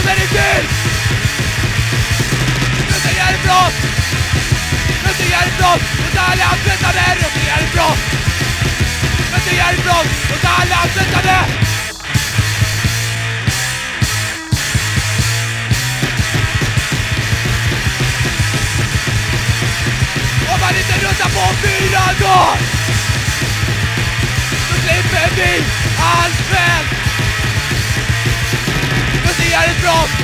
Kommer på till? din bil! Röstning är ett brott! Röstning är ett brott mot alla arbetande! Röstning är ett brott! Är ett brott mot alla arbetande! Om man inte röstar på fyra dagar så slipper vi all det bra!